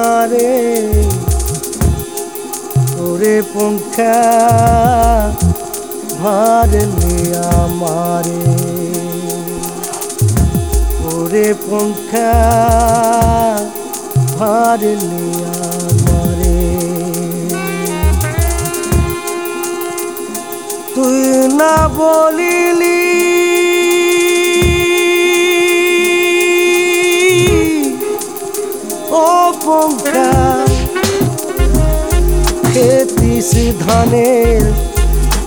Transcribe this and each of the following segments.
আমারে ওরে পঙ্খা ভারলি আমারে। ওরে পঙ্খা ভারলি আমারে। তুই না বলিলি ধানের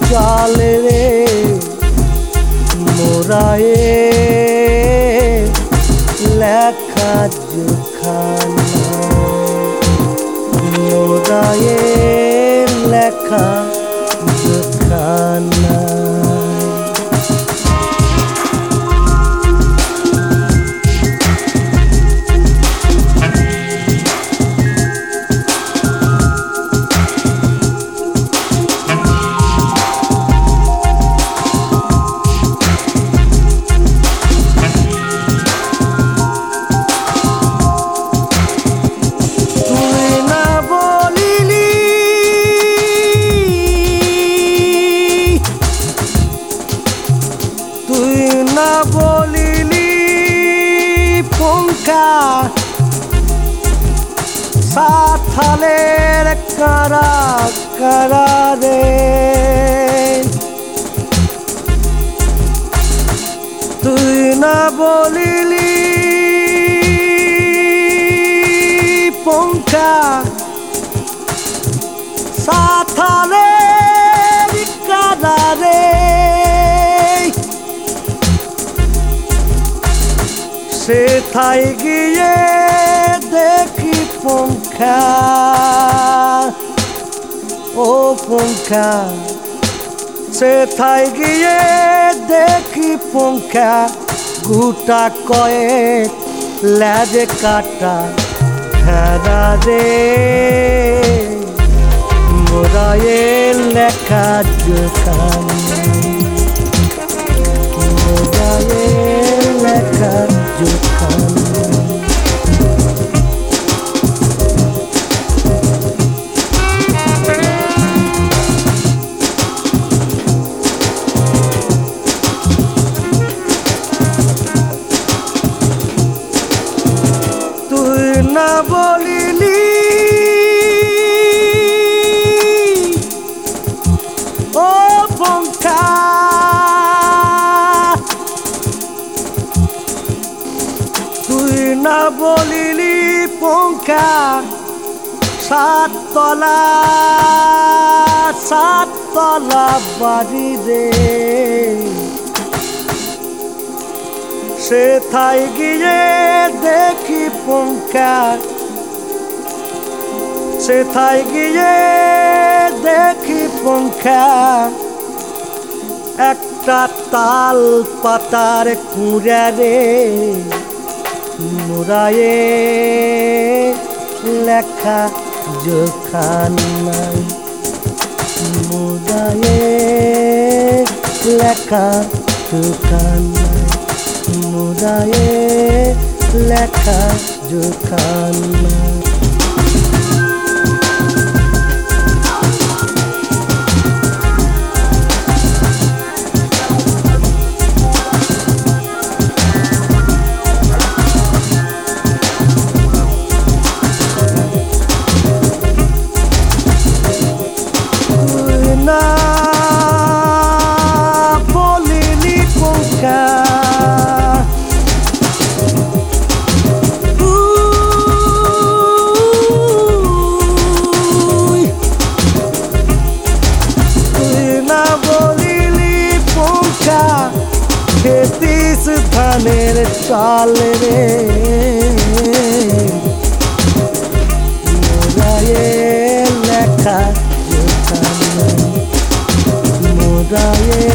চাল রে মোরায়ে লেখা জুখানা মোরায়ে লেখা সাথালের কারা কারা রে? তুই না বলিলি পঙ্কা। সাথালে থাই গিয়ে দেখি পঙ্খা? ও পঙ্খা সে থাই গিয়ে দেখি পঙ্খা। গুটা কয়েক ল্যাজে কাটা ভেড়া রে মোরায়ে লেখা জোখান। মোরায়ে না বলিলি পঙ্খা সাততলা সাততলা বাড়ি রে। সে থাই গিয়ে দেখি পঙ্কা। সে থাই গিয়ে দেখি পঙ্খা একটা তাল পাতার কুড়া রে। মুরায়ে লেখা জোখান নাই। মুরায়ে লেখা জোখান নাই। লেখা জোখান মনের চাল রে মোরায়ে লেখা মোরায়ে